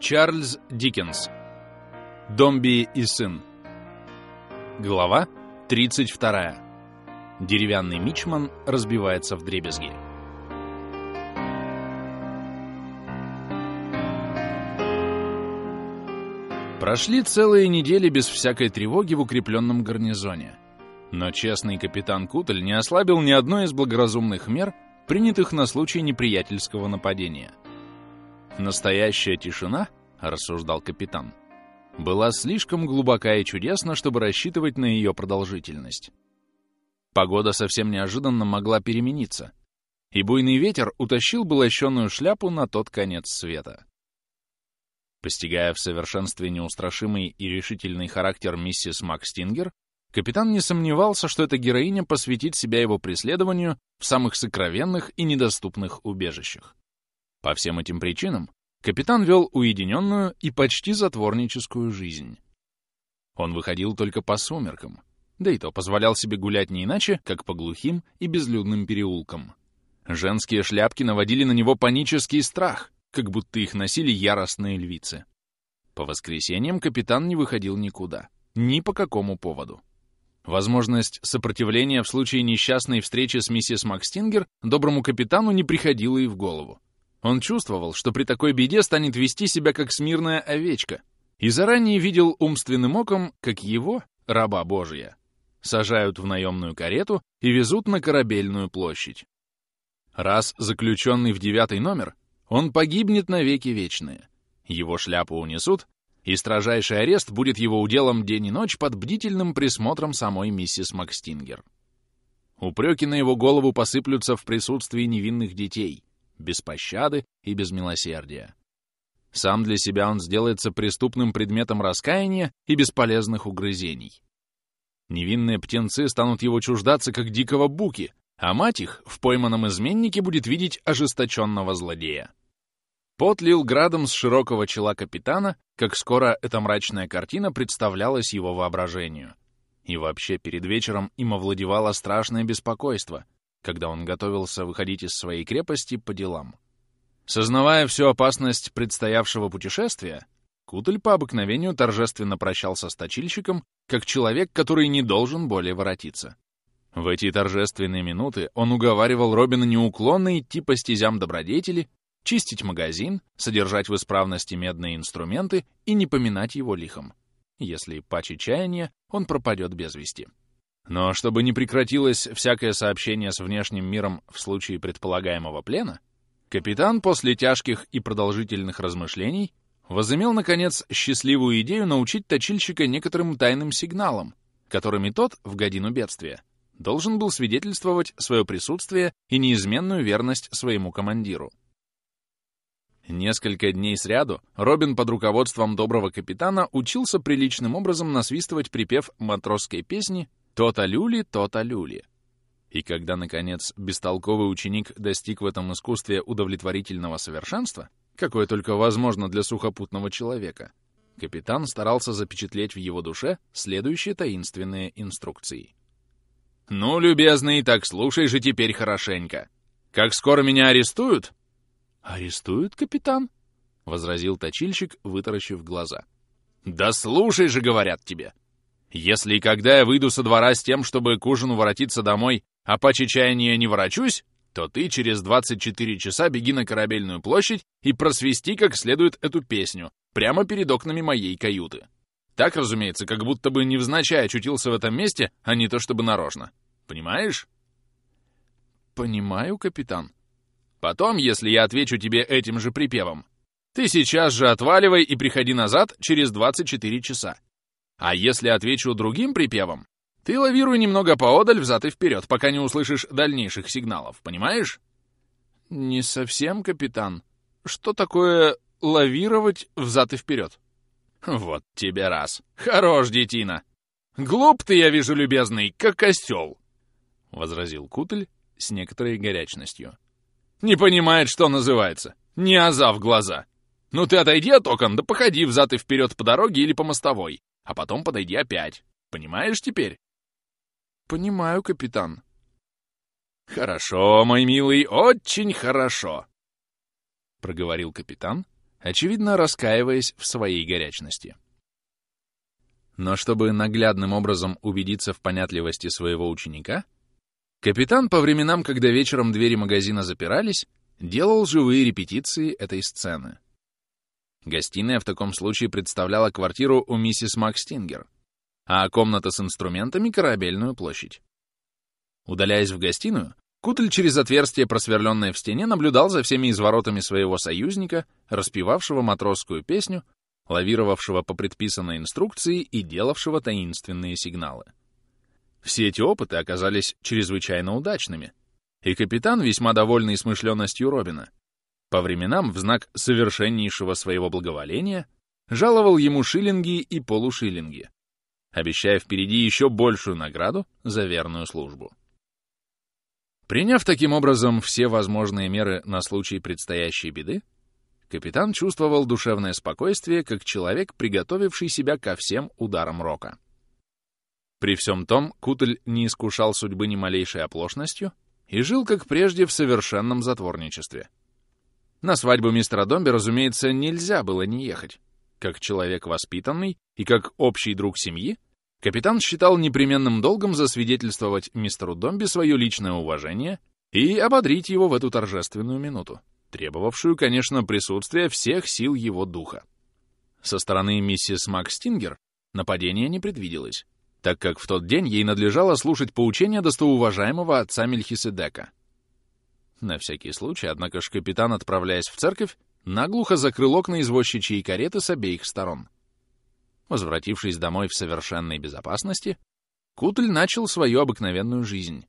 Чарльз Диккенс. Домби и сын. Глава 32. Деревянный мичман разбивается в дребезги. Прошли целые недели без всякой тревоги в укрепленном гарнизоне. Но честный капитан Кутль не ослабил ни одной из благоразумных мер, принятых на случай неприятельского нападения. Настоящая тишина, рассуждал капитан, была слишком глубока и чудесна, чтобы рассчитывать на ее продолжительность. Погода совсем неожиданно могла перемениться, и буйный ветер утащил бы лощеную шляпу на тот конец света. Постигая в совершенстве неустрашимый и решительный характер миссис Макстингер, капитан не сомневался, что эта героиня посвятит себя его преследованию в самых сокровенных и недоступных убежищах. По всем этим причинам капитан вел уединенную и почти затворническую жизнь. Он выходил только по сумеркам, да и то позволял себе гулять не иначе, как по глухим и безлюдным переулкам. Женские шляпки наводили на него панический страх, как будто их носили яростные львицы. По воскресеньям капитан не выходил никуда, ни по какому поводу. Возможность сопротивления в случае несчастной встречи с миссис Макстингер доброму капитану не приходила и в голову. Он чувствовал, что при такой беде станет вести себя как смирная овечка, и заранее видел умственным оком, как его, раба Божия, сажают в наемную карету и везут на корабельную площадь. Раз заключенный в девятый номер, он погибнет навеки вечные. Его шляпу унесут, и строжайший арест будет его уделом день и ночь под бдительным присмотром самой миссис Макстингер. Упреки на его голову посыплются в присутствии невинных детей — без пощады и без милосердия. Сам для себя он сделается преступным предметом раскаяния и бесполезных угрызений. Невинные птенцы станут его чуждаться, как дикого буки, а мать их в пойманном изменнике будет видеть ожесточенного злодея. Пот лил градом с широкого чела капитана, как скоро эта мрачная картина представлялась его воображению. И вообще перед вечером им овладевало страшное беспокойство, когда он готовился выходить из своей крепости по делам. Сознавая всю опасность предстоявшего путешествия, Кутль по обыкновению торжественно прощался с точильщиком, как человек, который не должен более воротиться. В эти торжественные минуты он уговаривал Робина неуклонно идти по стезям добродетели, чистить магазин, содержать в исправности медные инструменты и не поминать его лихом. Если паче чаяния, он пропадет без вести. Но чтобы не прекратилось всякое сообщение с внешним миром в случае предполагаемого плена, капитан после тяжких и продолжительных размышлений возымел, наконец, счастливую идею научить точильщика некоторым тайным сигналам, которыми тот, в годину бедствия, должен был свидетельствовать свое присутствие и неизменную верность своему командиру. Несколько дней сряду Робин под руководством доброго капитана учился приличным образом насвистывать припев матросской песни то-то люли, то-то люли. И когда, наконец, бестолковый ученик достиг в этом искусстве удовлетворительного совершенства, какое только возможно для сухопутного человека, капитан старался запечатлеть в его душе следующие таинственные инструкции. «Ну, любезный, так слушай же теперь хорошенько. Как скоро меня арестуют?» «Арестуют, капитан?» — возразил точильщик, вытаращив глаза. «Да слушай же, говорят тебе! Если и когда я выйду со двора с тем, чтобы к ужину воротиться домой, а по чаяния не ворочусь, то ты через 24 часа беги на корабельную площадь и просвисти как следует эту песню, прямо перед окнами моей каюты. Так, разумеется, как будто бы невзначай очутился в этом месте, а не то чтобы нарочно. Понимаешь? Понимаю, капитан. Потом, если я отвечу тебе этим же припевом, ты сейчас же отваливай и приходи назад через 24 часа. А если отвечу другим припевом, ты лавируй немного поодаль взад и вперед, пока не услышишь дальнейших сигналов, понимаешь? Не совсем, капитан. Что такое лавировать взад и вперед? Вот тебе раз. Хорош, детина. Глуп ты, я вижу, любезный, как осел, — возразил Кутль с некоторой горячностью. Не понимает, что называется. Не аза в глаза. Ну ты отойди от окон, да походи взад и вперед по дороге или по мостовой а потом подойди опять. Понимаешь теперь? Понимаю, капитан. Хорошо, мой милый, очень хорошо. Проговорил капитан, очевидно раскаиваясь в своей горячности. Но чтобы наглядным образом убедиться в понятливости своего ученика, капитан по временам, когда вечером двери магазина запирались, делал живые репетиции этой сцены. Гостиная в таком случае представляла квартиру у миссис Макстингер, а комната с инструментами — корабельную площадь. Удаляясь в гостиную, Кутль через отверстие, просверленное в стене, наблюдал за всеми изворотами своего союзника, распевавшего матросскую песню, лавировавшего по предписанной инструкции и делавшего таинственные сигналы. Все эти опыты оказались чрезвычайно удачными, и капитан, весьма довольный смышленностью Робина, по временам, в знак совершеннейшего своего благоволения, жаловал ему шиллинги и полушиллинги, обещая впереди еще большую награду за верную службу. Приняв таким образом все возможные меры на случай предстоящей беды, капитан чувствовал душевное спокойствие, как человек, приготовивший себя ко всем ударам рока. При всем том, Кутль не искушал судьбы ни малейшей оплошностью и жил, как прежде, в совершенном затворничестве. На свадьбу мистера Домби, разумеется, нельзя было не ехать. Как человек воспитанный и как общий друг семьи, Капитан считал непременным долгом засвидетельствовать мистеру Домби свое личное уважение и ободрить его в эту торжественную минуту, требовавшую, конечно, присутствия всех сил его духа. Со стороны миссис Макстингер нападения не предвиделось, так как в тот день ей надлежало слушать поучения достоуважаемого отца Мельхиседека. На всякий случай, однако ж капитан, отправляясь в церковь, наглухо закрыл окна извозчичьей кареты с обеих сторон. Возвратившись домой в совершенной безопасности, Кутль начал свою обыкновенную жизнь,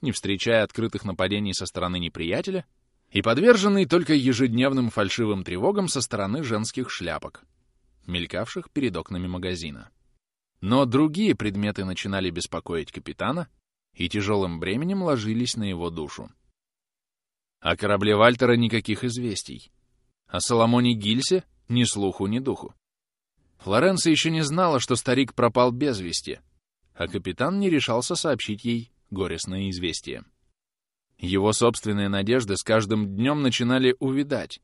не встречая открытых нападений со стороны неприятеля и подверженный только ежедневным фальшивым тревогам со стороны женских шляпок, мелькавших перед окнами магазина. Но другие предметы начинали беспокоить капитана и тяжелым бременем ложились на его душу. О корабле Вальтера никаких известий. О Соломоне Гильсе ни слуху, ни духу. Флоренция еще не знала, что старик пропал без вести, а капитан не решался сообщить ей горестное известие. Его собственные надежды с каждым днем начинали увидать,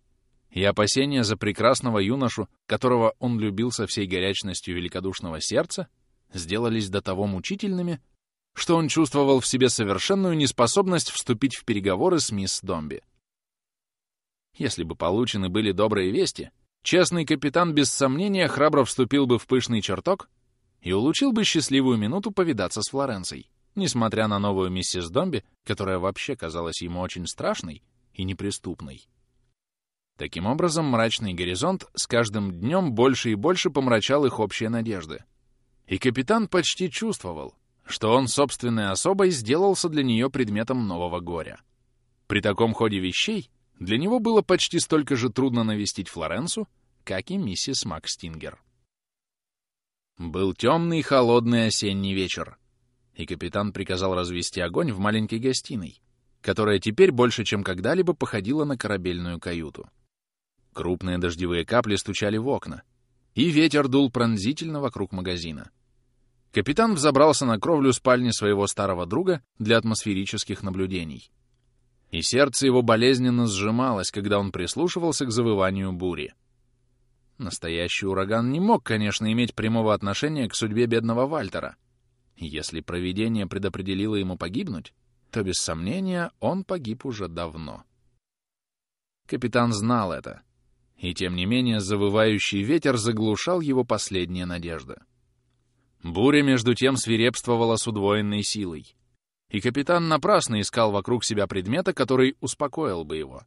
и опасения за прекрасного юношу, которого он любил со всей горячностью великодушного сердца, сделались до того мучительными, что он чувствовал в себе совершенную неспособность вступить в переговоры с мисс Домби. Если бы получены были добрые вести, Честный капитан без сомнения храбро вступил бы в пышный чертог и улучил бы счастливую минуту повидаться с Флоренцией, несмотря на новую миссис Домби, которая вообще казалась ему очень страшной и неприступной. Таким образом, мрачный горизонт с каждым днем больше и больше помрачал их общие надежды. И капитан почти чувствовал, что он собственной особой сделался для нее предметом нового горя. При таком ходе вещей для него было почти столько же трудно навестить Флоренцу, как и миссис Макстингер. Был темный холодный осенний вечер, и капитан приказал развести огонь в маленькой гостиной, которая теперь больше, чем когда-либо походила на корабельную каюту. Крупные дождевые капли стучали в окна, и ветер дул пронзительно вокруг магазина. Капитан взобрался на кровлю спальни своего старого друга для атмосферических наблюдений и сердце его болезненно сжималось, когда он прислушивался к завыванию бури. Настоящий ураган не мог, конечно, иметь прямого отношения к судьбе бедного Вальтера. Если провидение предопределило ему погибнуть, то, без сомнения, он погиб уже давно. Капитан знал это, и, тем не менее, завывающий ветер заглушал его последние надежды. Буря, между тем, свирепствовала с удвоенной силой и капитан напрасно искал вокруг себя предмета, который успокоил бы его.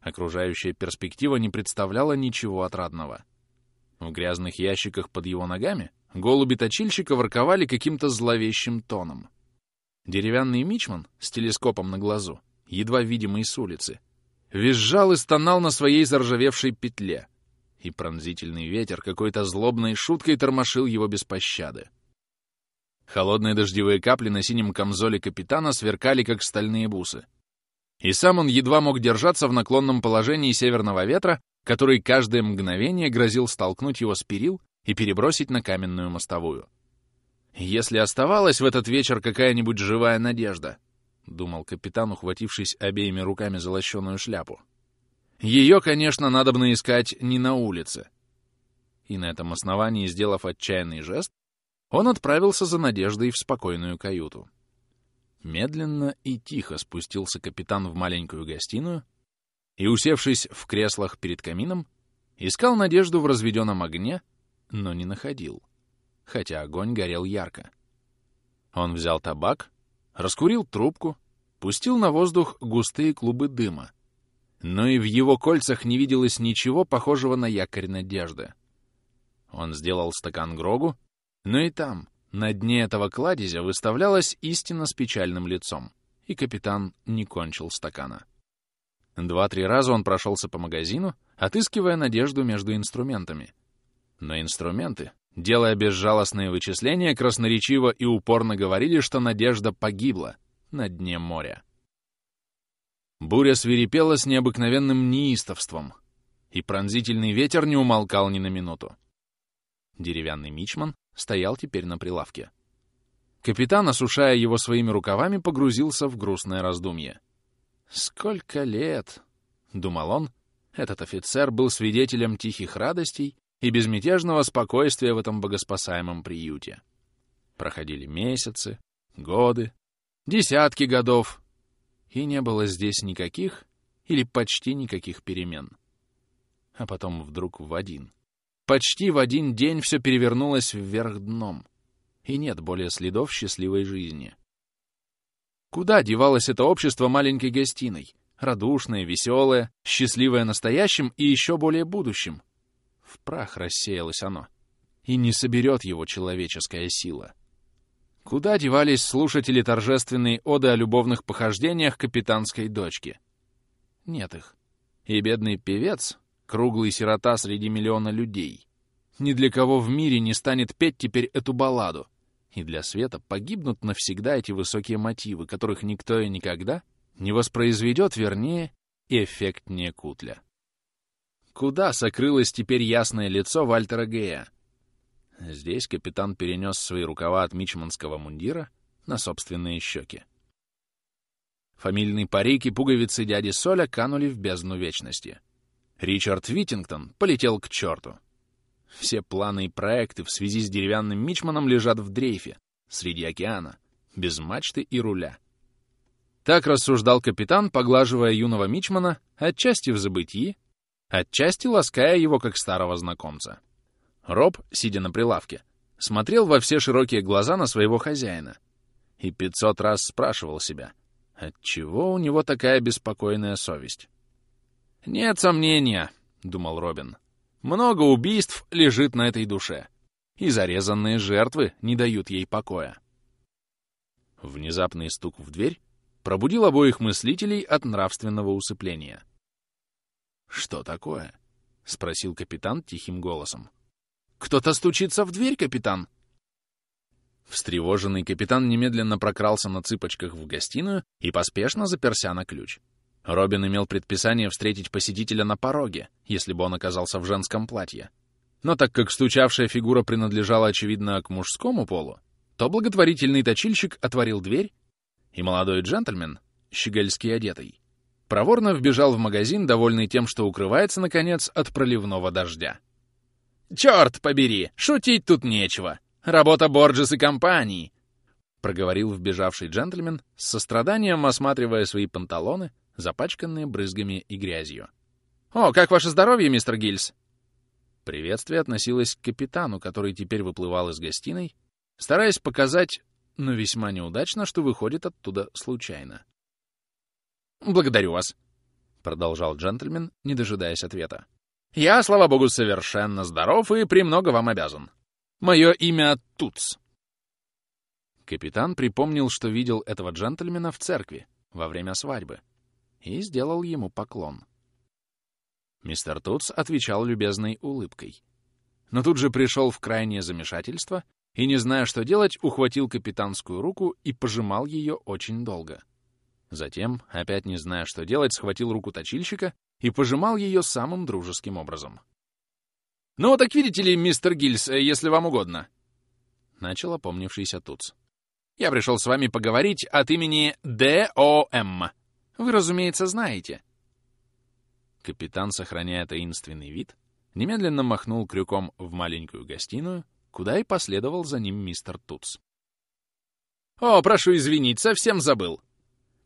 Окружающая перспектива не представляла ничего отрадного. В грязных ящиках под его ногами голуби точильщика ворковали каким-то зловещим тоном. Деревянный мичман с телескопом на глазу, едва видимый с улицы, визжал и стонал на своей заржавевшей петле, и пронзительный ветер какой-то злобной шуткой тормошил его без пощады. Холодные дождевые капли на синем камзоле капитана сверкали, как стальные бусы. И сам он едва мог держаться в наклонном положении северного ветра, который каждое мгновение грозил столкнуть его с перил и перебросить на каменную мостовую. «Если оставалась в этот вечер какая-нибудь живая надежда», — думал капитан, ухватившись обеими руками за лощеную шляпу. Ее, конечно, надо бы искать не на улице. И на этом основании, сделав отчаянный жест, он отправился за Надеждой в спокойную каюту. Медленно и тихо спустился капитан в маленькую гостиную и, усевшись в креслах перед камином, искал Надежду в разведенном огне, но не находил, хотя огонь горел ярко. Он взял табак, раскурил трубку, пустил на воздух густые клубы дыма, но и в его кольцах не виделось ничего похожего на якорь надежды. Он сделал стакан Грогу, но и там, на дне этого кладезя, выставлялась истина с печальным лицом, и капитан не кончил стакана. Два-три раза он прошелся по магазину, отыскивая надежду между инструментами. Но инструменты, делая безжалостные вычисления, красноречиво и упорно говорили, что надежда погибла на дне моря. Буря свирепела с необыкновенным неистовством, и пронзительный ветер не умолкал ни на минуту. Деревянный мичман стоял теперь на прилавке. Капитан, осушая его своими рукавами, погрузился в грустное раздумье. «Сколько лет!» — думал он. Этот офицер был свидетелем тихих радостей и безмятежного спокойствия в этом богоспасаемом приюте. Проходили месяцы, годы, десятки годов, и не было здесь никаких или почти никаких перемен. А потом вдруг в один. Почти в один день все перевернулось вверх дном, и нет более следов счастливой жизни. Куда девалось это общество маленькой гостиной? Радушное, веселое, счастливое настоящим и еще более будущим. В прах рассеялось оно. И не соберет его человеческая сила. Куда девались слушатели торжественной оды о любовных похождениях капитанской дочки? Нет их. И бедный певец, круглый сирота среди миллиона людей, ни для кого в мире не станет петь теперь эту балладу. И для света погибнут навсегда эти высокие мотивы, которых никто и никогда не воспроизведет вернее и эффектнее Кутля. Куда сокрылось теперь ясное лицо Вальтера Гея? Здесь капитан перенес свои рукава от мичманского мундира на собственные щеки. Фамильные парики, пуговицы дяди Соля канули в бездну вечности. Ричард Витингтон полетел к черту. Все планы и проекты в связи с деревянным мичманом лежат в дрейфе, среди океана, без мачты и руля. Так рассуждал капитан, поглаживая юного мичмана, отчасти в забытии, отчасти лаская его как старого знакомца. Роб, сидя на прилавке, смотрел во все широкие глаза на своего хозяина и пятьсот раз спрашивал себя, отчего у него такая беспокойная совесть. «Нет сомнения», — думал Робин, — «много убийств лежит на этой душе, и зарезанные жертвы не дают ей покоя». Внезапный стук в дверь пробудил обоих мыслителей от нравственного усыпления. «Что такое?» — спросил капитан тихим голосом. «Кто-то стучится в дверь, капитан!» Встревоженный капитан немедленно прокрался на цыпочках в гостиную и поспешно заперся на ключ. Робин имел предписание встретить посетителя на пороге, если бы он оказался в женском платье. Но так как стучавшая фигура принадлежала, очевидно, к мужскому полу, то благотворительный точильщик отворил дверь, и молодой джентльмен, щегольски одетый, проворно вбежал в магазин, довольный тем, что укрывается, наконец, от проливного дождя. «Черт побери! Шутить тут нечего! Работа Борджес и компании!» — проговорил вбежавший джентльмен, с состраданием осматривая свои панталоны, запачканные брызгами и грязью. «О, как ваше здоровье, мистер Гильс?» Приветствие относилось к капитану, который теперь выплывал из гостиной, стараясь показать, но весьма неудачно, что выходит оттуда случайно. «Благодарю вас», — продолжал джентльмен, не дожидаясь ответа. Я, слава богу, совершенно здоров и премного вам обязан. Мое имя Туц. Капитан припомнил, что видел этого джентльмена в церкви во время свадьбы и сделал ему поклон. Мистер Туц отвечал любезной улыбкой. Но тут же пришел в крайнее замешательство и, не зная, что делать, ухватил капитанскую руку и пожимал ее очень долго. Затем, опять не зная, что делать, схватил руку точильщика и пожимал ее самым дружеским образом. «Ну, так видите ли, мистер Гильс, э, если вам угодно», — начал опомнившийся Туц. «Я пришел с вами поговорить от имени ДОМ. Вы, разумеется, знаете». Капитан, сохраняя таинственный вид, немедленно махнул крюком в маленькую гостиную, куда и последовал за ним мистер Тутс. «О, прошу извинить, совсем забыл!» —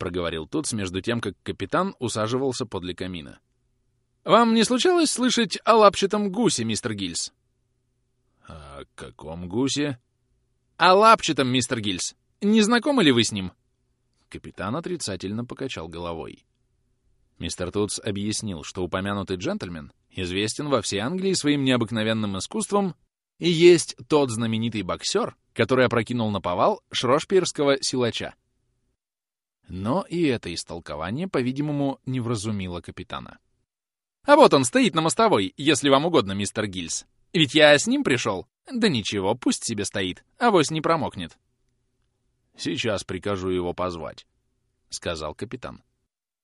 проговорил Тутс между тем, как капитан усаживался подле камина. «Вам не случалось слышать о лапчатом гусе, мистер Гильс?» «О каком гусе?» «О лапчатом, мистер Гильс. Не знакомы ли вы с ним?» Капитан отрицательно покачал головой. Мистер Тутс объяснил, что упомянутый джентльмен известен во всей Англии своим необыкновенным искусством и есть тот знаменитый боксер, который опрокинул на повал шрошпирского силача. Но и это истолкование, по-видимому, не вразумило капитана. «А вот он стоит на мостовой, если вам угодно, мистер Гильс. Ведь я с ним пришел. Да ничего, пусть себе стоит, авось не промокнет». «Сейчас прикажу его позвать», — сказал капитан.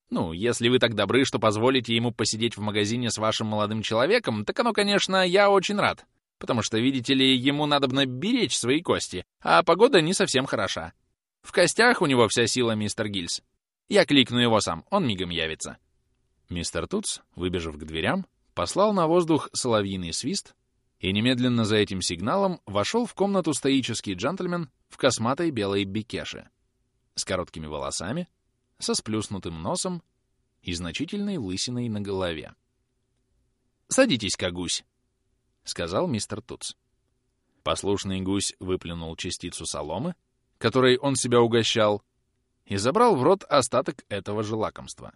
«Ну, если вы так добры, что позволите ему посидеть в магазине с вашим молодым человеком, так оно, конечно, я очень рад потому что, видите ли, ему надобно беречь свои кости, а погода не совсем хороша. В костях у него вся сила, мистер Гильс. Я кликну его сам, он мигом явится». Мистер Туц, выбежав к дверям, послал на воздух соловьиный свист, и немедленно за этим сигналом вошел в комнату стоический джентльмен в косматой белой бикеше, с короткими волосами, со сплюснутым носом и значительной лысиной на голове. «Садитесь-ка, гусь!» — сказал мистер Туц. Послушный гусь выплюнул частицу соломы, которой он себя угощал, и забрал в рот остаток этого же лакомства.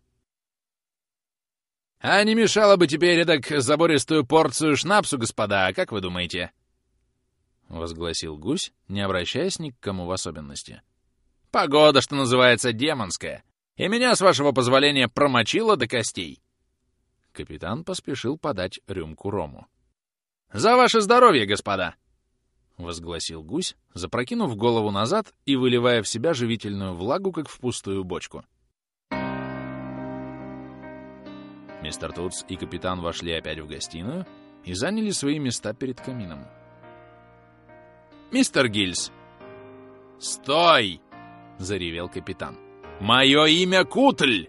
«А не мешало бы теперь эдак забористую порцию шнапсу, господа, как вы думаете?» — возгласил гусь, не обращаясь ни к кому в особенности. «Погода, что называется, демонская, и меня, с вашего позволения, промочило до костей». Капитан поспешил подать рюмку рому. «За ваше здоровье, господа!» — возгласил гусь, запрокинув голову назад и выливая в себя живительную влагу, как в пустую бочку. Мистер Тутс и капитан вошли опять в гостиную и заняли свои места перед камином. «Мистер Гильс!» «Стой!» — заревел капитан. «Мое имя Кутль!»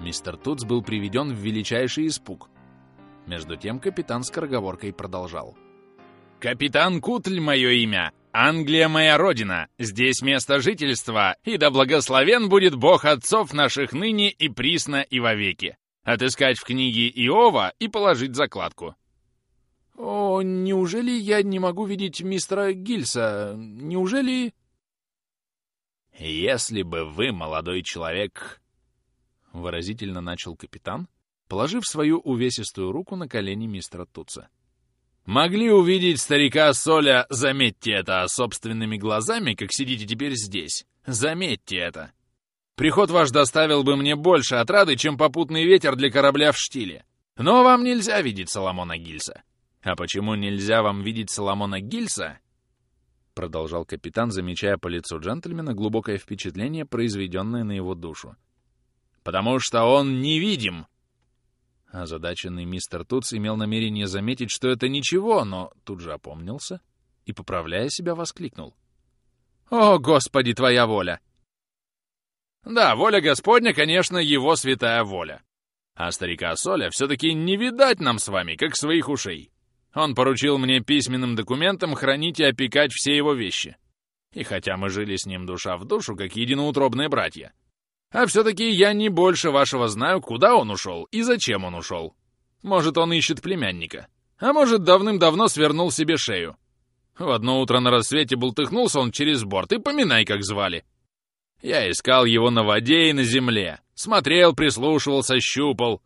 Мистер Тутс был приведен в величайший испуг — между тем капитан скороговоркой продолжал. «Капитан Кутль — мое имя. Англия — моя родина. Здесь место жительства, и да благословен будет Бог отцов наших ныне и присно и вовеки. Отыскать в книге Иова и положить закладку». «О, неужели я не могу видеть мистера Гильса? Неужели...» «Если бы вы, молодой человек...» — выразительно начал капитан, положив свою увесистую руку на колени мистера Туца. «Могли увидеть старика Соля, заметьте это, собственными глазами, как сидите теперь здесь. Заметьте это. Приход ваш доставил бы мне больше отрады, чем попутный ветер для корабля в штиле. Но вам нельзя видеть Соломона Гильса. А почему нельзя вам видеть Соломона Гильса?» Продолжал капитан, замечая по лицу джентльмена глубокое впечатление, произведенное на его душу. «Потому что он невидим!» Озадаченный мистер Туц имел намерение заметить, что это ничего, но тут же опомнился и, поправляя себя, воскликнул. «О, Господи, Твоя воля!» «Да, воля Господня, конечно, Его святая воля. А старика Соля все-таки не видать нам с вами, как своих ушей. Он поручил мне письменным документом хранить и опекать все его вещи. И хотя мы жили с ним душа в душу, как единоутробные братья, а все-таки я не больше вашего знаю, куда он ушел и зачем он ушел. Может, он ищет племянника. А может, давным-давно свернул себе шею. В одно утро на рассвете бултыхнулся он через борт, и поминай, как звали. Я искал его на воде и на земле. Смотрел, прислушивался, щупал.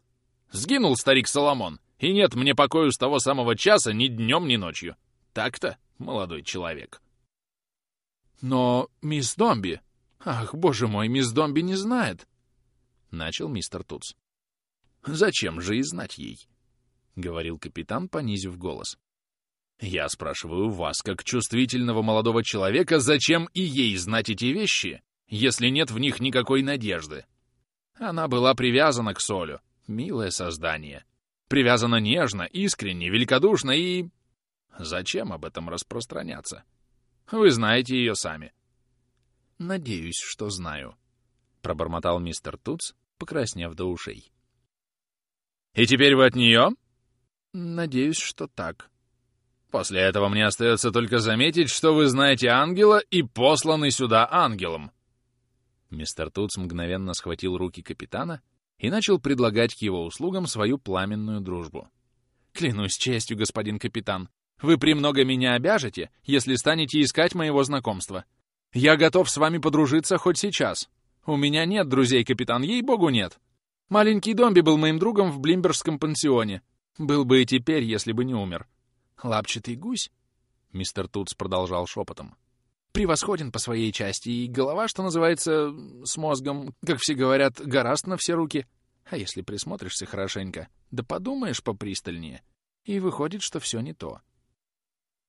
Сгинул старик Соломон, и нет мне покою с того самого часа ни днем, ни ночью. Так-то, молодой человек. Но, мисс Домби, «Ах, боже мой, мисс Домби не знает!» — начал мистер Туц. «Зачем же и знать ей?» — говорил капитан, понизив голос. «Я спрашиваю вас, как чувствительного молодого человека, зачем и ей знать эти вещи, если нет в них никакой надежды? Она была привязана к Солю, милое создание. Привязана нежно, искренне, великодушно и... Зачем об этом распространяться? Вы знаете ее сами. «Надеюсь, что знаю», — пробормотал мистер Туц, покраснев до ушей. И теперь вы от нее?» «Надеюсь, что так». «После этого мне остается только заметить, что вы знаете ангела и посланы сюда ангелом». Мистер Туц мгновенно схватил руки капитана и начал предлагать к его услугам свою пламенную дружбу. «Клянусь честью, господин капитан, вы премного меня обяжете, если станете искать моего знакомства. Я готов с вами подружиться хоть сейчас. У меня нет друзей, капитан, ей-богу, нет. Маленький Домби был моим другом в Блимбергском пансионе. Был бы и теперь, если бы не умер. Лапчатый гусь, — мистер Тутс продолжал шепотом, — превосходен по своей части, и голова, что называется, с мозгом, как все говорят, гораст на все руки. А если присмотришься хорошенько, да подумаешь попристальнее, и выходит, что все не то.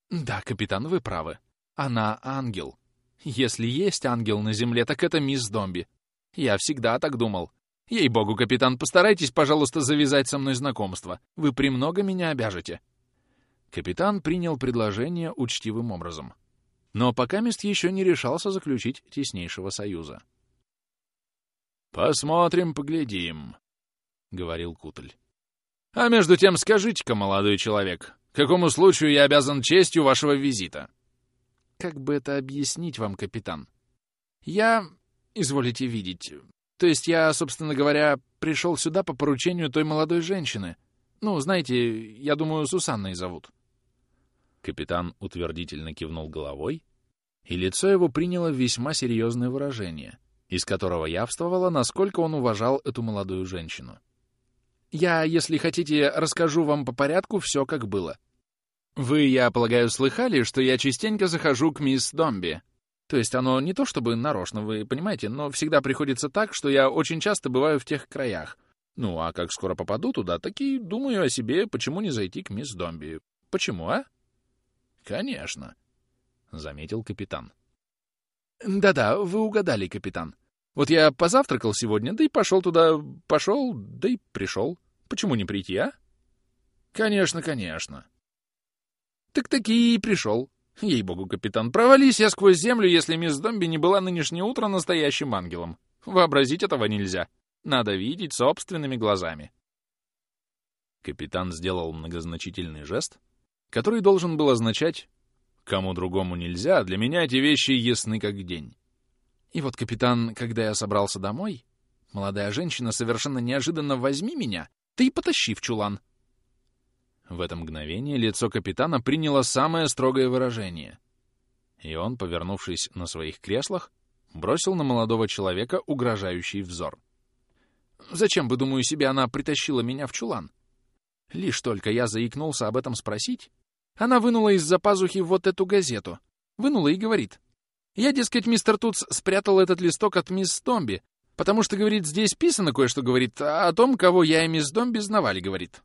Да, капитан, вы правы. Она ангел. Если есть ангел на земле, так это мисс Домби. Я всегда так думал. Ей-богу, капитан, постарайтесь, пожалуйста, завязать со мной знакомство. Вы премного меня обяжете. Капитан принял предложение учтивым образом. Но пока мест еще не решался заключить теснейшего союза. «Посмотрим, поглядим», — говорил Кутль. «А между тем скажите-ка, молодой человек, какому случаю я обязан честью вашего визита?» Как бы это объяснить вам, капитан? Я, изволите видеть, то есть я, собственно говоря, пришел сюда по поручению той молодой женщины. Ну, знаете, я думаю, Сусанной зовут. Капитан утвердительно кивнул головой, и лицо его приняло весьма серьезное выражение, из которого явствовало, насколько он уважал эту молодую женщину. Я, если хотите, расскажу вам по порядку все, как было. Вы, я полагаю, слыхали, что я частенько захожу к мисс Домби. То есть оно не то чтобы нарочно, вы понимаете, но всегда приходится так, что я очень часто бываю в тех краях. Ну, а как скоро попаду туда, так и думаю о себе, почему не зайти к мисс Домби. Почему, а? Конечно, — заметил капитан. Да-да, вы угадали, капитан. Вот я позавтракал сегодня, да и пошел туда, пошел, да и пришел. Почему не прийти, а? Конечно, конечно, так-таки и пришел. Ей-богу, капитан, провались я сквозь землю, если мисс Домби не была нынешнее утро настоящим ангелом. Вообразить этого нельзя. Надо видеть собственными глазами. Капитан сделал многозначительный жест, который должен был означать «кому другому нельзя, а для меня эти вещи ясны как день». И вот, капитан, когда я собрался домой, молодая женщина совершенно неожиданно «возьми меня, ты и потащи в чулан». В это мгновение лицо капитана приняло самое строгое выражение. И он, повернувшись на своих креслах, бросил на молодого человека угрожающий взор. «Зачем, бы, думаю себе, она притащила меня в чулан?» Лишь только я заикнулся об этом спросить, она вынула из-за пазухи вот эту газету. Вынула и говорит. «Я, дескать, мистер Туц спрятал этот листок от мисс Домби, потому что, говорит, здесь писано кое-что, говорит, о том, кого я и мисс Домби знавали, говорит».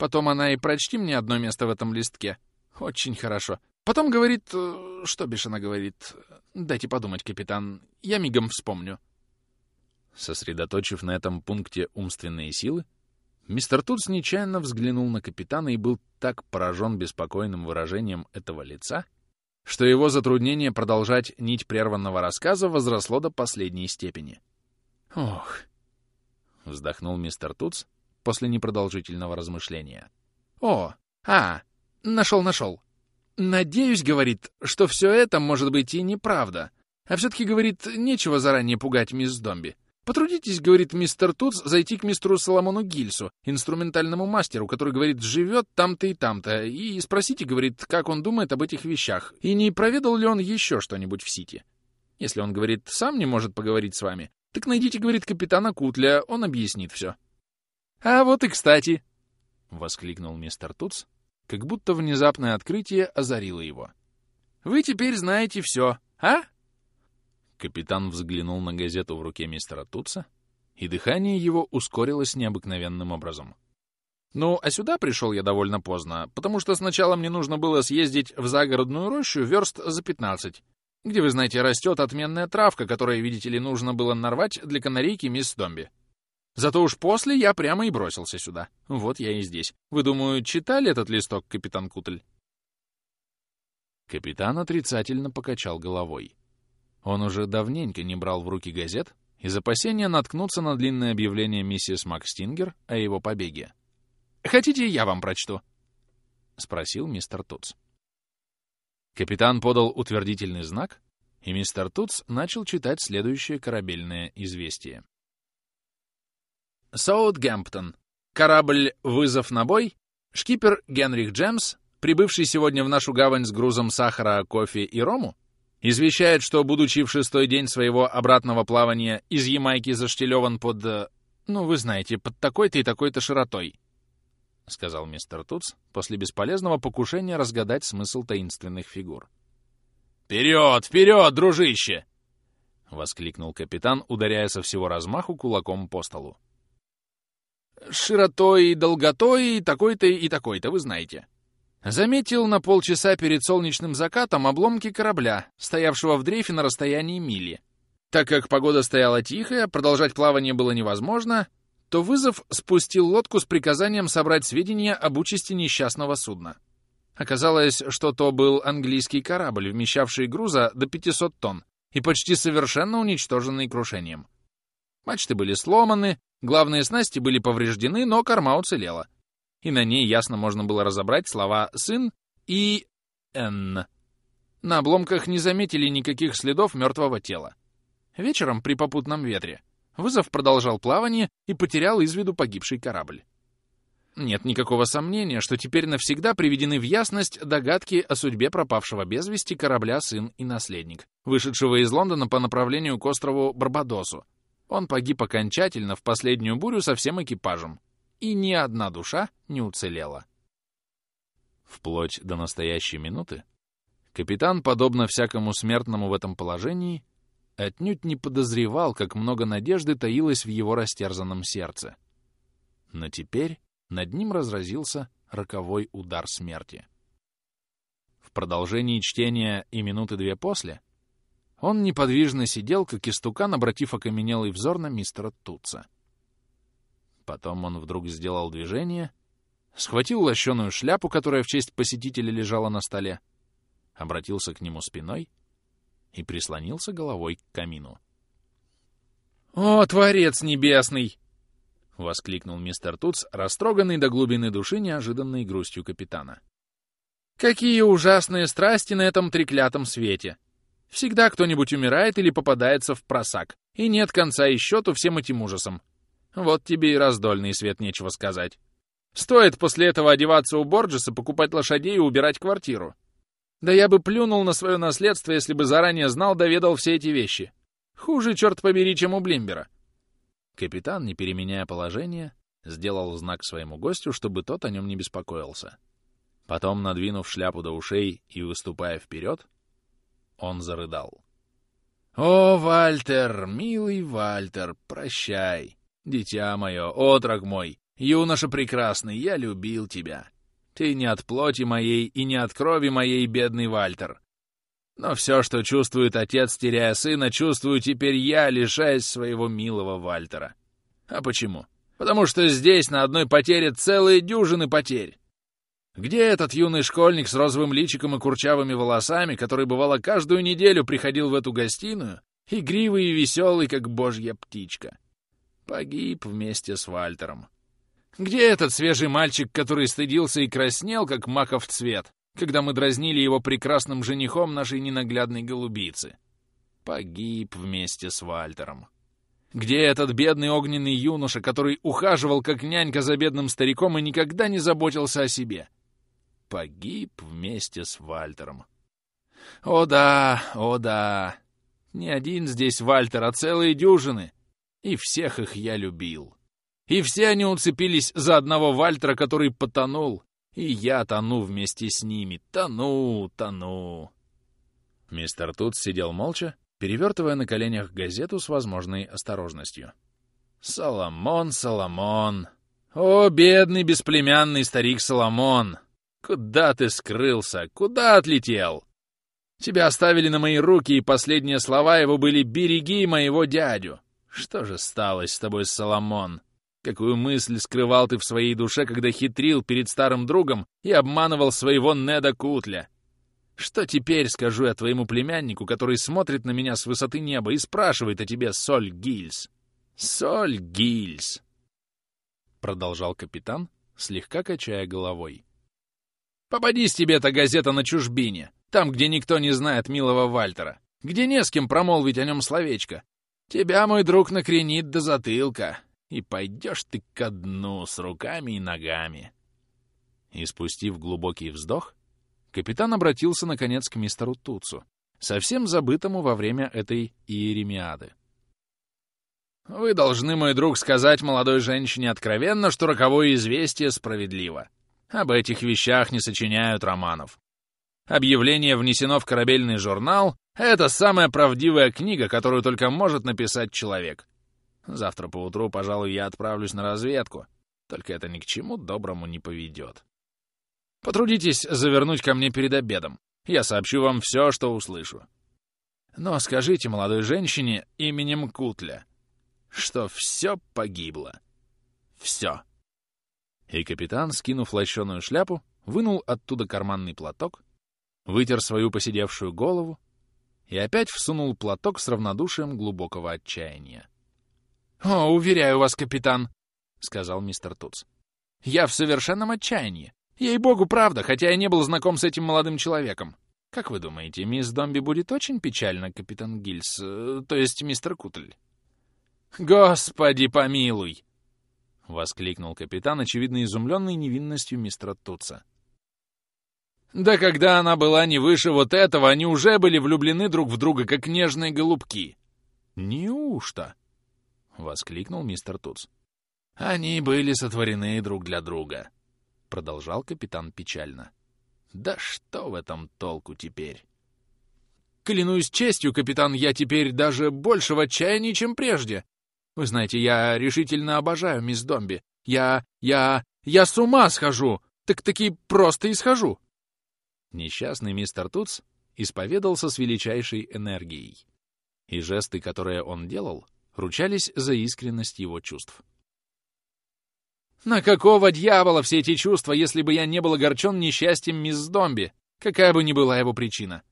Потом она и прочти мне одно место в этом листке. Очень хорошо. Потом говорит... Э, что бишь она говорит? Дайте подумать, капитан. Я мигом вспомню. Сосредоточив на этом пункте умственные силы, мистер Тутс нечаянно взглянул на капитана и был так поражен беспокойным выражением этого лица, что его затруднение продолжать нить прерванного рассказа возросло до последней степени. «Ох!» — вздохнул мистер Тутс, после непродолжительного размышления. «О, а, нашел, нашел. Надеюсь, — говорит, — что все это, может быть, и неправда. А все-таки, говорит, нечего заранее пугать мисс Домби. Потрудитесь, — говорит мистер Туц, — зайти к мистеру Соломону Гильсу, инструментальному мастеру, который, говорит, живет там-то и там-то, и спросите, — говорит, как он думает об этих вещах, и не проведал ли он еще что-нибудь в Сити. Если он, говорит, сам не может поговорить с вами, так найдите, — говорит, капитана Кутля, он объяснит все. «А вот и кстати!» — воскликнул мистер Туц, как будто внезапное открытие озарило его. «Вы теперь знаете все, а?» Капитан взглянул на газету в руке мистера Туца, и дыхание его ускорилось необыкновенным образом. «Ну, а сюда пришел я довольно поздно, потому что сначала мне нужно было съездить в загородную рощу верст за пятнадцать, где, вы знаете, растет отменная травка, которую, видите ли, нужно было нарвать для канарейки мисс Домби. Зато уж после я прямо и бросился сюда. Вот я и здесь. Вы, думаю, читали этот листок, капитан Кутль?» Капитан отрицательно покачал головой. Он уже давненько не брал в руки газет из опасения наткнуться на длинное объявление миссис Макстингер о его побеге. Хотите, я вам прочту?» — спросил мистер Туц. Капитан подал утвердительный знак, и мистер Туц начал читать следующее корабельное известие. Саутгемптон. Корабль «Вызов на бой». Шкипер Генрих Джемс, прибывший сегодня в нашу гавань с грузом сахара, кофе и рому, извещает, что, будучи в шестой день своего обратного плавания из Ямайки заштелеван под... Э, ну, вы знаете, под такой-то и такой-то широтой, — сказал мистер Туц после бесполезного покушения разгадать смысл таинственных фигур. «Вперед, вперед, дружище!» — воскликнул капитан, ударяя со всего размаху кулаком по столу. «Широтой и долготой и такой-то и такой-то, вы знаете», Заметил на полчаса перед солнечным закатом обломки корабля, стоявшего в дрейфе на расстоянии мили. Так как погода стояла тихая, продолжать плавание было невозможно, то вызов спустил лодку с приказанием собрать сведения об участи несчастного судна. Оказалось, что то был английский корабль, вмещавший груза до 500 тонн и почти совершенно уничтоженный крушением. Мачты были сломаны, главные снасти были повреждены, но корма уцелела — и на ней ясно можно было разобрать слова «сын» и «н». На обломках не заметили никаких следов мертвого тела. Вечером при попутном ветре вызов продолжал плавание и потерял из виду погибший корабль. Нет никакого сомнения, что теперь навсегда приведены в ясность догадки о судьбе пропавшего без вести корабля «Сын и наследник», вышедшего из Лондона по направлению к острову Барбадосу. Он погиб окончательно в последнюю бурю со всем экипажем и ни одна душа не уцелела. Вплоть до настоящей минуты капитан, подобно всякому смертному в этом положении, отнюдь не подозревал, как много надежды таилось в его растерзанном сердце. Но теперь над ним разразился роковой удар смерти. В продолжении чтения и минуты две после он неподвижно сидел, как истукан, обратив окаменелый взор на мистера Тутса. Потом он вдруг сделал движение, схватил лощеную шляпу, которая в честь посетителя лежала на столе, обратился к нему спиной и прислонился головой к камину. «О, Творец Небесный!» — воскликнул мистер Туц, растроганный до глубины души неожиданной грустью капитана. «Какие ужасные страсти на этом треклятом свете! Всегда кто-нибудь умирает или попадается в просак, и нет конца и счету всем этим ужасам. Вот тебе и раздольный свет, нечего сказать. Стоит после этого одеваться у Борджеса, покупать лошадей и убирать квартиру. Да я бы плюнул на свое наследство, если бы заранее знал, доведал все эти вещи. Хуже, черт побери, чем у Блимбера. Капитан, не переменяя положение, сделал знак своему гостю, чтобы тот о нем не беспокоился. Потом, надвинув шляпу до ушей и выступая вперед, он зарыдал. «О, Вальтер, милый Вальтер, прощай!» Дитя мое, отрок мой, юноша прекрасный, я любил тебя. Ты не от плоти моей и не от крови моей, бедный Вальтер. Но все, что чувствует отец, теряя сына, чувствую теперь я, лишаясь своего милого Вальтера. А почему? Потому что здесь на одной потере целые дюжины потерь. Где этот юный школьник с розовым личиком и курчавыми волосами, который, бывало, каждую неделю приходил в эту гостиную, игривый и веселый, как божья птичка? Погиб вместе с Вальтером. Где этот свежий мальчик, который стыдился и краснел, как маков цвет, когда мы дразнили его прекрасным женихом нашей ненаглядной голубицы? Погиб вместе с Вальтером. Где этот бедный огненный юноша, который ухаживал как нянька за бедным стариком и никогда не заботился о себе? Погиб вместе с Вальтером. О да, о да. Не один здесь Вальтер, а целые дюжины. И всех их я любил. И все они уцепились за одного Вальтера, который потонул. И я тону вместе с ними. Тону, тону. Мистер Тут сидел молча, перевертывая на коленях газету с возможной осторожностью. «Соломон, Соломон! О, бедный бесплемянный старик Соломон! Куда ты скрылся? Куда отлетел? Тебя оставили на мои руки, и последние слова его были «береги моего дядю». Что же стало с тобой, Соломон? Какую мысль скрывал ты в своей душе, когда хитрил перед старым другом и обманывал своего Неда Кутля? Что теперь скажу я твоему племяннику, который смотрит на меня с высоты неба и спрашивает о тебе, Соль Гильз? Соль Гильз! Продолжал капитан слегка качая головой. «Попадись тебе эта газета на чужбине, там, где никто не знает милого Вальтера, где не с кем промолвить о нем словечко. Тебя, мой друг, накренит до затылка, и пойдешь ты ко дну с руками и ногами». И спустив глубокий вздох, капитан обратился, наконец, к мистеру Туцу, совсем забытому во время этой иеремиады. «Вы должны, мой друг, сказать молодой женщине откровенно, что роковое известие справедливо. Об этих вещах не сочиняют романов. Объявление внесено в корабельный журнал — это самая правдивая книга, которую только может написать человек. Завтра поутру, пожалуй, я отправлюсь на разведку, только это ни к чему доброму не поведет. Потрудитесь завернуть ко мне перед обедом. Я сообщу вам все, что услышу. Но скажите молодой женщине именем Кутля, что все погибло. Все. И капитан, скинув лощеную шляпу, вынул оттуда карманный платок, вытер свою посидевшую голову и опять всунул платок с равнодушием глубокого отчаяния. «О, уверяю вас, капитан», — сказал мистер Туц. «Я в совершенном отчаянии. Ей-богу, правда, хотя я не был знаком с этим молодым человеком. Как вы думаете, мисс Домби будет очень печально, капитан Гильс, э, то есть мистер Кутль?» «Господи помилуй!» — воскликнул капитан, очевидно изумленный невинностью мистера Туца. «Да когда она была не выше вот этого, они уже были влюблены друг в друга, как нежные голубки!» «Неужто?» — воскликнул мистер Туц. «Они были сотворены друг для друга», — продолжал капитан печально. «Да что в этом толку теперь?» «Клянусь честью, капитан, я теперь даже больше в отчаянии, чем прежде. Вы знаете, я решительно обожаю мисс Домби. Я... я... я с ума схожу! Так-таки просто и схожу!» Несчастный мистер Туц исповедался с величайшей энергией. И жесты, которые он делал, ручались за искренность его чувств. «На какого дьявола все эти чувства, если бы я не был огорчен несчастьем мисс Домби, какая бы ни была его причина?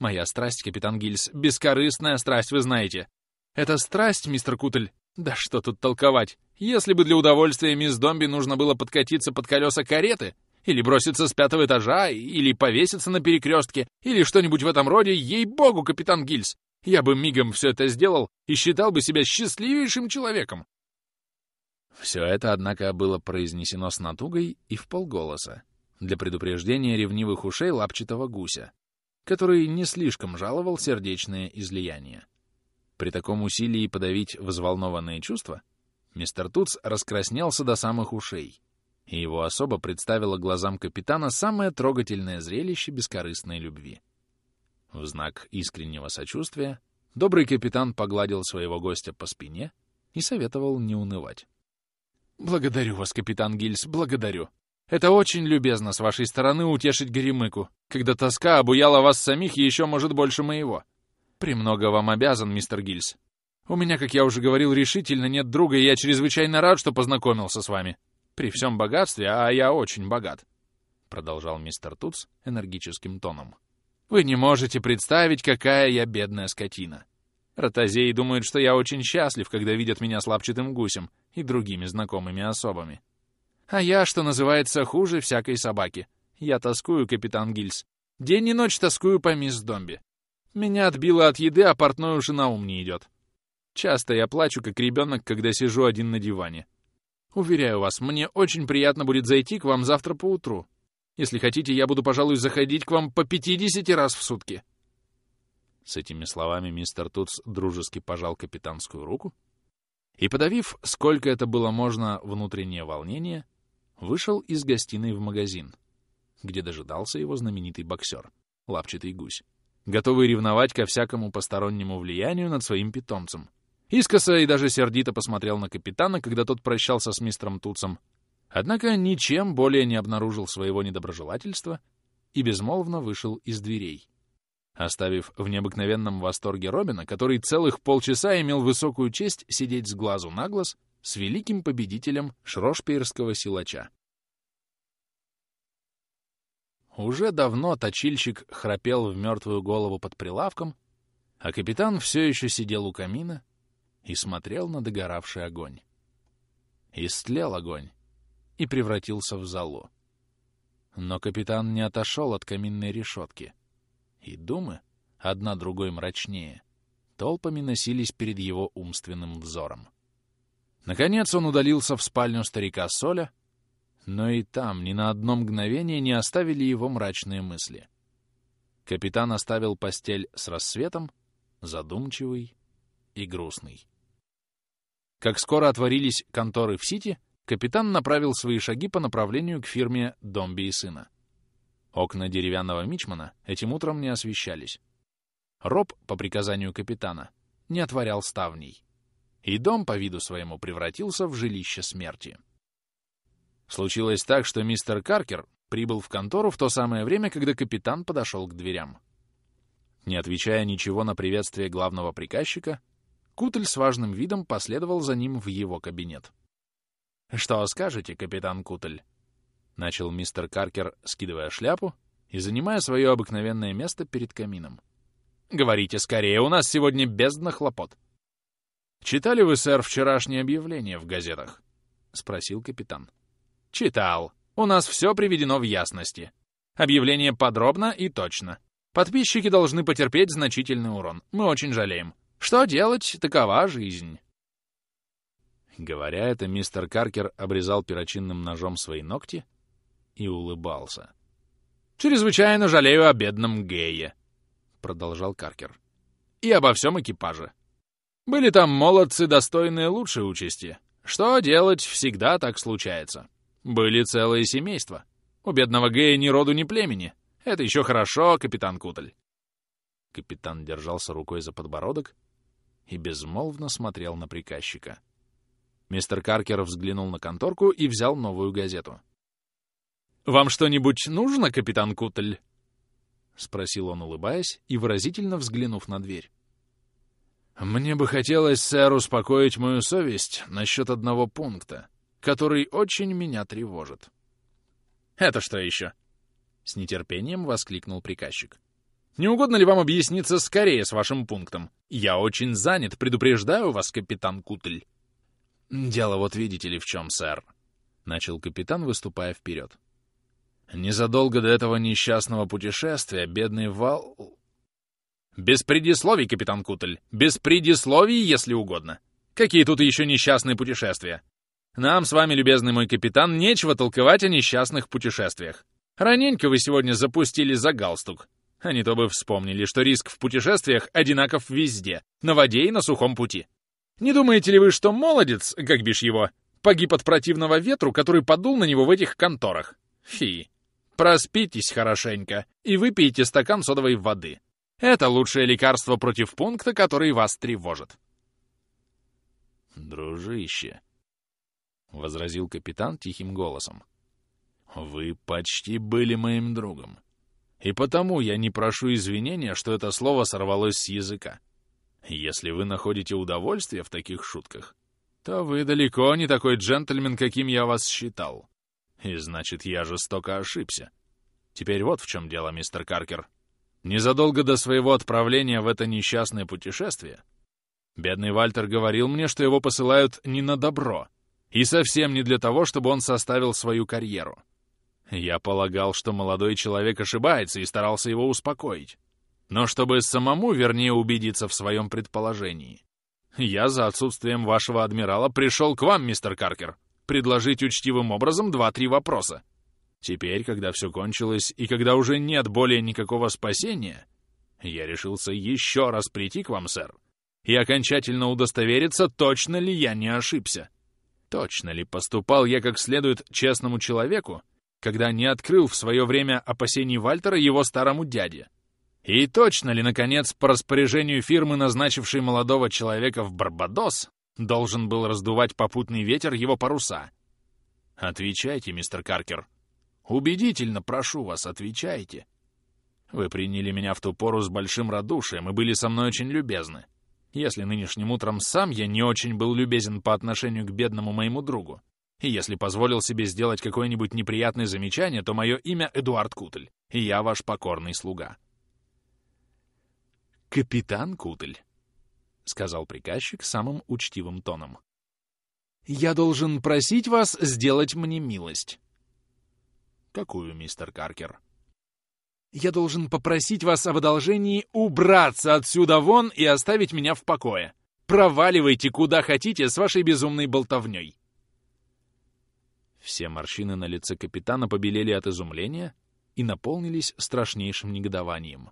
Моя страсть, капитан Гильс, бескорыстная страсть, вы знаете. Это страсть, мистер Кутль, да что тут толковать? Если бы для удовольствия мисс Домби нужно было подкатиться под колеса кареты, или броситься с пятого этажа, или повеситься на перекрестке, или что-нибудь в этом роде, ей-богу, капитан Гильс, я бы мигом все это сделал и считал бы себя счастливейшим человеком. Все это, однако, было произнесено с натугой и в полголоса, для предупреждения ревнивых ушей лапчатого гуся, который не слишком жаловал сердечное излияние. При таком усилии подавить взволнованные чувства мистер Туц раскраснелся до самых ушей, и его особо представило глазам капитана самое трогательное зрелище бескорыстной любви. В знак искреннего сочувствия добрый капитан погладил своего гостя по спине и советовал не унывать. «Благодарю вас, капитан Гильс, благодарю. Это очень любезно с вашей стороны утешить Горемыку, когда тоска обуяла вас самих еще, может, больше моего. «Премного вам обязан, мистер Гильс. У меня, как я уже говорил, решительно нет друга, и я чрезвычайно рад, что познакомился с вами. При всем богатстве, а я очень богат», — продолжал мистер Туц энергическим тоном. «Вы не можете представить, какая я бедная скотина. Ротозеи думают, что я очень счастлив, когда видят меня с гусем и другими знакомыми особами. А я, что называется, хуже всякой собаки. Я тоскую, капитан Гильс. День и ночь тоскую по мисс Домби. Меня отбило от еды, а портной уже на ум не идет. Часто я плачу, как ребенок, когда сижу один на диване. Уверяю вас, мне очень приятно будет зайти к вам завтра поутру. Если хотите, я буду, пожалуй, заходить к вам по 50 раз в сутки. С этими словами мистер Тутс дружески пожал капитанскую руку и, подавив, сколько это было можно, внутреннее волнение, вышел из гостиной в магазин, где дожидался его знаменитый боксер, лапчатый гусь готовый ревновать ко всякому постороннему влиянию над своим питомцем. Искоса и даже сердито посмотрел на капитана, когда тот прощался с мистером Туцем. Однако ничем более не обнаружил своего недоброжелательства и безмолвно вышел из дверей, оставив в необыкновенном восторге Робина, который целых полчаса имел высокую честь сидеть с глазу на глаз с великим победителем шрошпейрского силача. Уже давно точильщик храпел в мертвую голову под прилавком, а капитан все еще сидел у камина и смотрел на догоравший огонь. Истлел огонь, и превратился в залу. Но капитан не отошел от каминной решетки. И думы, одна другой мрачнее, толпами носились перед его умственным взором. Наконец он удалился в спальню старика Соля, но и там ни на одно мгновение не оставили его мрачные мысли. Капитан оставил постель с рассветом, задумчивый и грустный. Как скоро отворились конторы в Сити, капитан направил свои шаги по направлению к фирме «Домби и сына». Окна деревянного мичмана этим утром не освещались. Роб, по приказанию капитана, не отворял ставней. И дом по виду своему превратился в жилище смерти. Случилось так, что мистер Каркер прибыл в контору в то самое время, когда капитан подошел к дверям. Не отвечая ничего на приветствие главного приказчика, Кутль с важным видом последовал за ним в его кабинет. «Что скажете, капитан Кутль?» — начал мистер Каркер, скидывая шляпу и занимая свое обыкновенное место перед камином. «Говорите скорее, у нас сегодня бездна хлопот». «Читали вы, сэр, вчерашнее объявление в газетах?» — спросил капитан. «Читал. У нас все приведено в ясности. Объявление подробно и точно. Подписчики должны потерпеть значительный урон. Мы очень жалеем. Что делать, такова жизнь. Говоря это, мистер Каркер обрезал перочинным ножом свои ногти и улыбался. «Чрезвычайно жалею о бедном Гее», — продолжал Каркер. «И обо всем экипаже. Были там молодцы, достойные лучшей участи. Что делать, всегда так случается. Были целые семейства. У бедного Гея ни роду, ни племени. Это еще хорошо, капитан Кутль». Капитан держался рукой за подбородок и безмолвно смотрел на приказчика. Мистер Каркер взглянул на конторку и взял новую газету. «Вам что-нибудь нужно, капитан Кутль?» — спросил он, улыбаясь и выразительно взглянув на дверь. «Мне бы хотелось, сэр, успокоить мою совесть насчет одного пункта, который очень меня тревожит». «Это что еще?» — с нетерпением воскликнул приказчик. Не угодно ли вам объясниться скорее с вашим пунктом? Я очень занят, предупреждаю вас, капитан Кутль. Дело вот видите ли в чем, сэр. Начал капитан, выступая вперед. Незадолго до этого несчастного путешествия бедный Вал... Без предисловий, капитан Кутль. Без предисловий, если угодно. Какие тут еще несчастные путешествия? Нам с вами, любезный мой капитан, нечего толковать о несчастных путешествиях. Раненько вы сегодня запустили за галстук. Они то бы вспомнили, что риск в путешествиях одинаков везде, на воде и на сухом пути. Не думаете ли вы, что молодец, как бишь его, погиб от противного ветру, который подул на него в этих конторах? Фи. Проспитесь хорошенько и выпейте стакан содовой воды. Это лучшее лекарство против пункта, который вас тревожит. «Дружище», — возразил капитан тихим голосом, — «вы почти были моим другом. И потому я не прошу извинения, что это слово сорвалось с языка. Если вы находите удовольствие в таких шутках, то вы далеко не такой джентльмен, каким я вас считал. И значит, я жестоко ошибся. Теперь вот в чем дело, мистер Каркер. Незадолго до своего отправления в это несчастное путешествие бедный Вальтер говорил мне, что его посылают не на добро, и совсем не для того, чтобы он составил свою карьеру. Я полагал, что молодой человек ошибается и старался его успокоить. Но чтобы самому вернее убедиться в своем предположении. Я за отсутствием вашего адмирала пришел к вам, мистер Каркер, предложить учтивым образом два-три вопроса. Теперь, когда все кончилось и когда уже нет более никакого спасения, я решился еще раз прийти к вам, сэр, и окончательно удостовериться, точно ли я не ошибся. Точно ли поступал я как следует честному человеку, когда не открыл в свое время опасений Вальтера его старому дяде? И точно ли, наконец, по распоряжению фирмы, назначившей молодого человека в Барбадос, должен был раздувать попутный ветер его паруса? Отвечайте, мистер Каркер. Убедительно прошу вас, отвечайте. Вы приняли меня в ту пору с большим радушием и были со мной очень любезны. Если нынешним утром сам я не очень был любезен по отношению к бедному моему другу, и если позволил себе сделать какое-нибудь неприятное замечание, то мое имя Эдуард Кутль, и я ваш покорный слуга. «Капитан Кутль», — сказал приказчик самым учтивым тоном. Я должен просить вас сделать мне милость. Какую, мистер Каркер? Я должен попросить вас об одолжении убраться отсюда вон и оставить меня в покое. Проваливайте куда хотите с вашей безумной болтовней. Все морщины на лице капитана побелели от изумления и наполнились страшнейшим негодованием.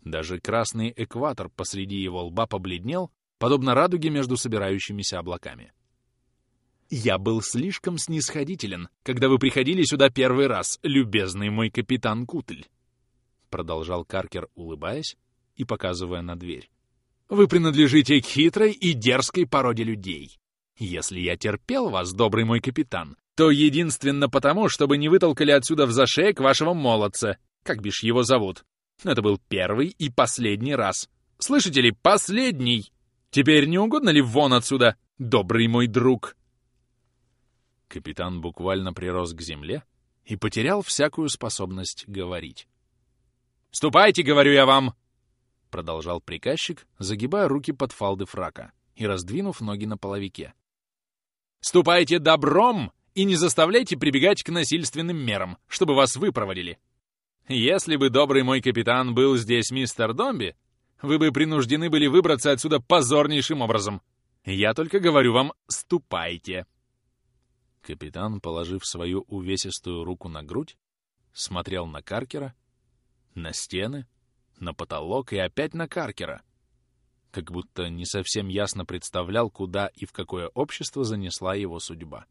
Даже красный экватор посреди его лба побледнел, подобно радуге между собирающимися облаками. «Я был слишком снисходителен, когда вы приходили сюда первый раз, любезный мой капитан Кутль», продолжал Каркер, улыбаясь и показывая на дверь. «Вы принадлежите к хитрой и дерзкой породе людей. Если я терпел вас, добрый мой капитан, то единственно потому, чтобы не вытолкали отсюда в зашеек вашего молодца, как бишь его зовут. Это был первый и последний раз. Слышите ли, последний! Теперь не угодно ли вон отсюда, добрый мой друг?» Капитан буквально прирос к земле и потерял всякую способность говорить. «Ступайте, говорю я вам!» Продолжал приказчик, загибая руки под фалды фрака и раздвинув ноги на половике. «Ступайте добром и не заставляйте прибегать к насильственным мерам, чтобы вас выпроводили. Если бы, добрый мой капитан, был здесь мистер Домби, вы бы принуждены были выбраться отсюда позорнейшим образом. Я только говорю вам, ступайте. Капитан, положив свою увесистую руку на грудь, смотрел на Каркера, на стены, на потолок и опять на Каркера, как будто не совсем ясно представлял, куда и в какое общество занесла его судьба.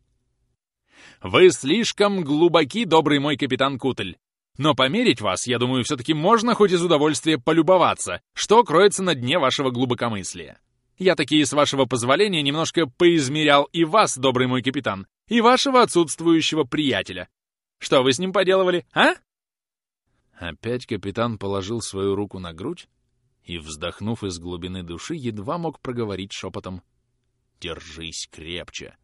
«Вы слишком глубоки, добрый мой капитан Кутль. Но померить вас, я думаю, все-таки можно хоть из удовольствия полюбоваться, что кроется на дне вашего глубокомыслия. Я таки, с вашего позволения, немножко поизмерял и вас, добрый мой капитан, и вашего отсутствующего приятеля. Что вы с ним поделывали, а?» Опять капитан положил свою руку на грудь и, вздохнув из глубины души, едва мог проговорить шепотом «Держись крепче».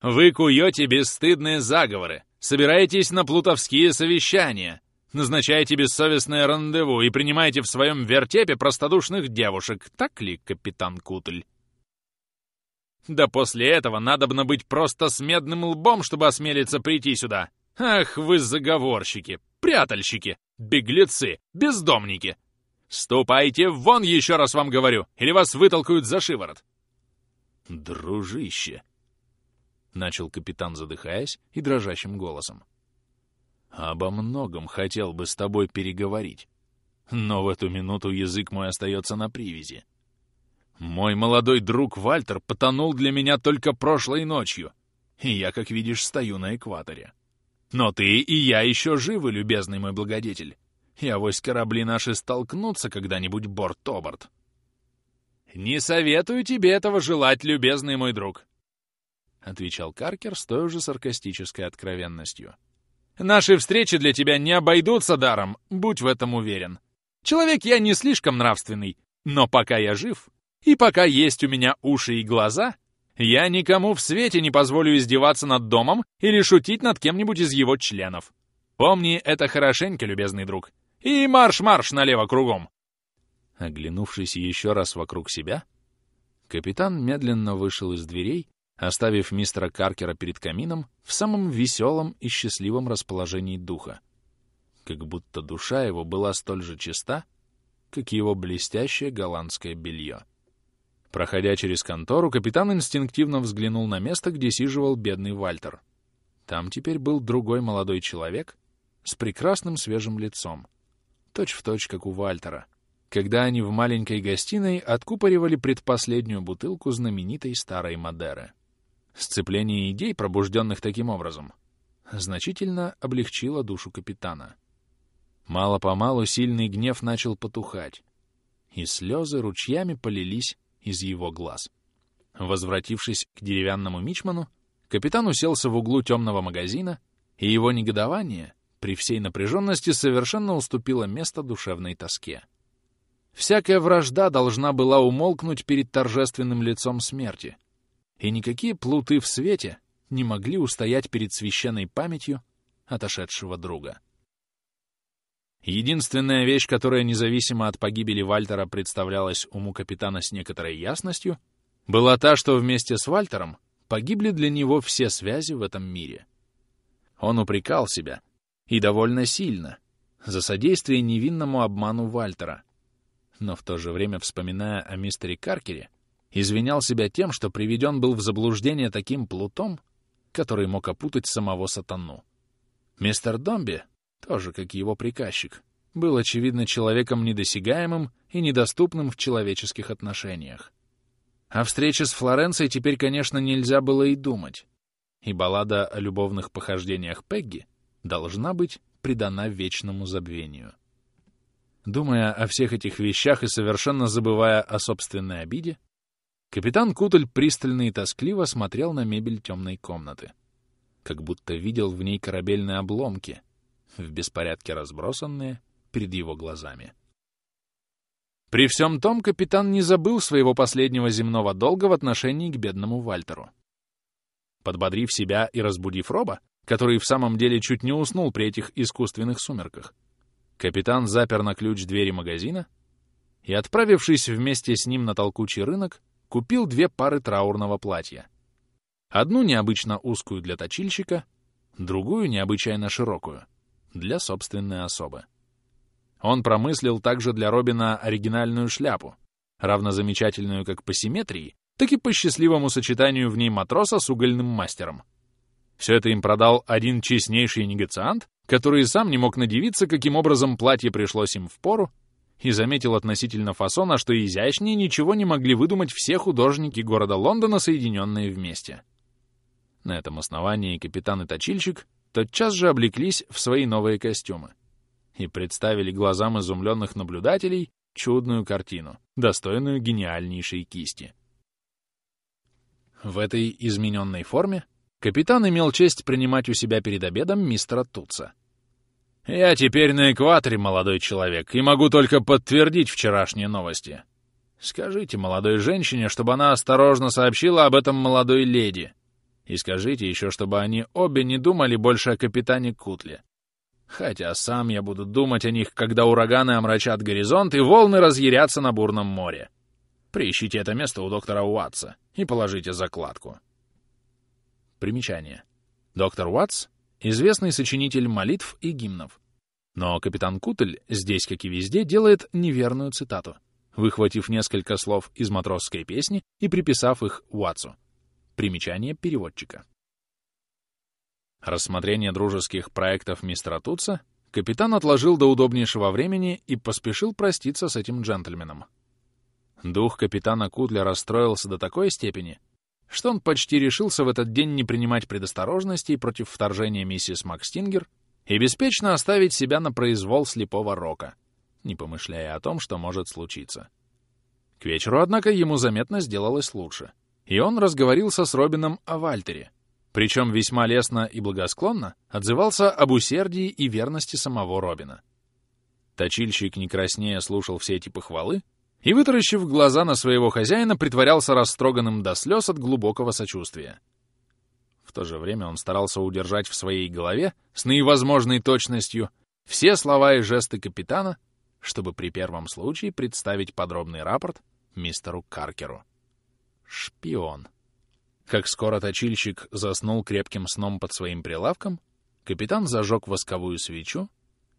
«Вы куете бесстыдные заговоры, собираетесь на плутовские совещания, назначаете бессовестное рандеву и принимаете в своем вертепе простодушных девушек, так ли, капитан Кутль?» Да после этого надобно быть просто с медным лбом, чтобы осмелиться прийти сюда. Ах, вы заговорщики, прятальщики, беглецы, бездомники! Ступайте вон, еще раз вам говорю, или вас вытолкают за шиворот. Дружище, — начал капитан, задыхаясь и дрожащим голосом. «Обо многом хотел бы с тобой переговорить, но в эту минуту язык мой остается на привязи. Мой молодой друг Вальтер потонул для меня только прошлой ночью, и я, как видишь, стою на экваторе. Но ты и я еще живы, любезный мой благодетель. И авось корабли наши столкнутся когда-нибудь борт-оборт. Не советую тебе этого желать, любезный мой друг. — отвечал Каркер с той же саркастической откровенностью. «Наши встречи для тебя не обойдутся даром, будь в этом уверен. Человек я не слишком нравственный, но пока я жив, и пока есть у меня уши и глаза, я никому в свете не позволю издеваться над домом или шутить над кем-нибудь из его членов. Помни это хорошенько, любезный друг. И марш-марш налево кругом!» Оглянувшись еще раз вокруг себя, капитан медленно вышел из дверей оставив мистера Каркера перед камином в самом веселом и счастливом расположении духа, как будто душа его была столь же чиста, как его блестящее голландское белье. Проходя через контору, капитан инстинктивно взглянул на место, где сиживал бедный Вальтер. Там теперь был другой молодой человек с прекрасным свежим лицом, точь-в-точь, точь, как у Вальтера, когда они в маленькой гостиной откупоривали предпоследнюю бутылку знаменитой старой Мадеры. Сцепление идей, пробужденных таким образом, значительно облегчило душу капитана. Мало-помалу сильный гнев начал потухать, и слезы ручьями полились из его глаз. Возвратившись к деревянному мичману, капитан уселся в углу темного магазина, и его негодование при всей напряженности совершенно уступило место душевной тоске. Всякая вражда должна была умолкнуть перед торжественным лицом смерти — и никакие плуты в свете не могли устоять перед священной памятью отошедшего друга. Единственная вещь, которая независимо от погибели Вальтера представлялась уму капитана с некоторой ясностью, была та, что вместе с Вальтером погибли для него все связи в этом мире. Он упрекал себя, и довольно сильно, за содействие невинному обману Вальтера. Но в то же время, вспоминая о мистере Каркере, извинял себя тем, что приведен был в заблуждение таким плутом, который мог опутать самого сатану. Мистер Домби, тоже как его приказчик, был, очевидно, человеком недосягаемым и недоступным в человеческих отношениях. О встрече с Флоренцией теперь, конечно, нельзя было и думать, и баллада о любовных похождениях Пегги должна быть предана вечному забвению. Думая о всех этих вещах и совершенно забывая о собственной обиде, капитан Кутль пристально и тоскливо смотрел на мебель темной комнаты, как будто видел в ней корабельные обломки, в беспорядке разбросанные перед его глазами. При всем том капитан не забыл своего последнего земного долга в отношении к бедному Вальтеру. Подбодрив себя и разбудив Роба, который в самом деле чуть не уснул при этих искусственных сумерках, капитан запер на ключ двери магазина и, отправившись вместе с ним на толкучий рынок, купил две пары траурного платья. Одну необычно узкую для точильщика, другую необычайно широкую, для собственной особы. Он промыслил также для Робина оригинальную шляпу, равно замечательную как по симметрии, так и по счастливому сочетанию в ней матроса с угольным мастером. Все это им продал один честнейший негациант, который сам не мог надевиться, каким образом платье пришлось им в пору, и заметил относительно фасона, что изящнее ничего не могли выдумать все художники города Лондона, соединенные вместе. На этом основании капитан и точильщик тотчас же облеклись в свои новые костюмы и представили глазам изумленных наблюдателей чудную картину, достойную гениальнейшей кисти. В этой измененной форме капитан имел честь принимать у себя перед обедом мистера Туца. «Я теперь на экваторе, молодой человек, и могу только подтвердить вчерашние новости. Скажите молодой женщине, чтобы она осторожно сообщила об этом молодой леди. И скажите еще, чтобы они обе не думали больше о капитане Кутле. Хотя сам я буду думать о них, когда ураганы омрачат горизонт и волны разъярятся на бурном море. Приищите это место у доктора Уатса и положите закладку. Примечание. Доктор Уатс — известный сочинитель молитв и гимнов. Но капитан Кутль здесь, как и везде, делает неверную цитату, выхватив несколько слов из матросской песни и приписав их Уатсу. Примечание переводчика. Рассмотрение дружеских проектов мистера Тутса капитан отложил до удобнейшего времени и поспешил проститься с этим джентльменом. Дух капитана Кутля расстроился до такой степени, что он почти решился в этот день не принимать предосторожностей против вторжения миссис Макстингер и беспечно оставить себя на произвол слепого рока, не помышляя о том, что может случиться. К вечеру, однако, ему заметно сделалось лучше, и он разговорился с Робином о Вальтере, причем весьма лестно и благосклонно отзывался об усердии и верности самого Робина. Точильщик не краснея слушал все эти похвалы, и, вытаращив глаза на своего хозяина, притворялся растроганным до слез от глубокого сочувствия. В то же время он старался удержать в своей голове с наивозможной точностью все слова и жесты капитана, чтобы при первом случае представить подробный рапорт мистеру Каркеру. Шпион. Как скоро точильщик заснул крепким сном под своим прилавком, капитан зажег восковую свечу,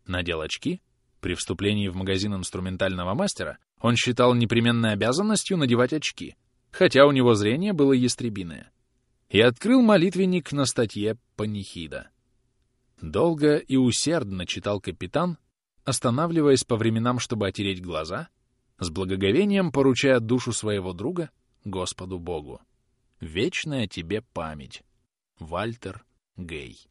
надел очки при вступлении в магазин инструментального мастера он считал непременной обязанностью надевать очки, хотя у него зрение было ястребиное. И открыл молитвенник на статье «Панихида». Долго и усердно читал капитан, останавливаясь по временам, чтобы отереть глаза, с благоговением поручая душу своего друга Господу Богу. Вечная тебе память. Вальтер Гей.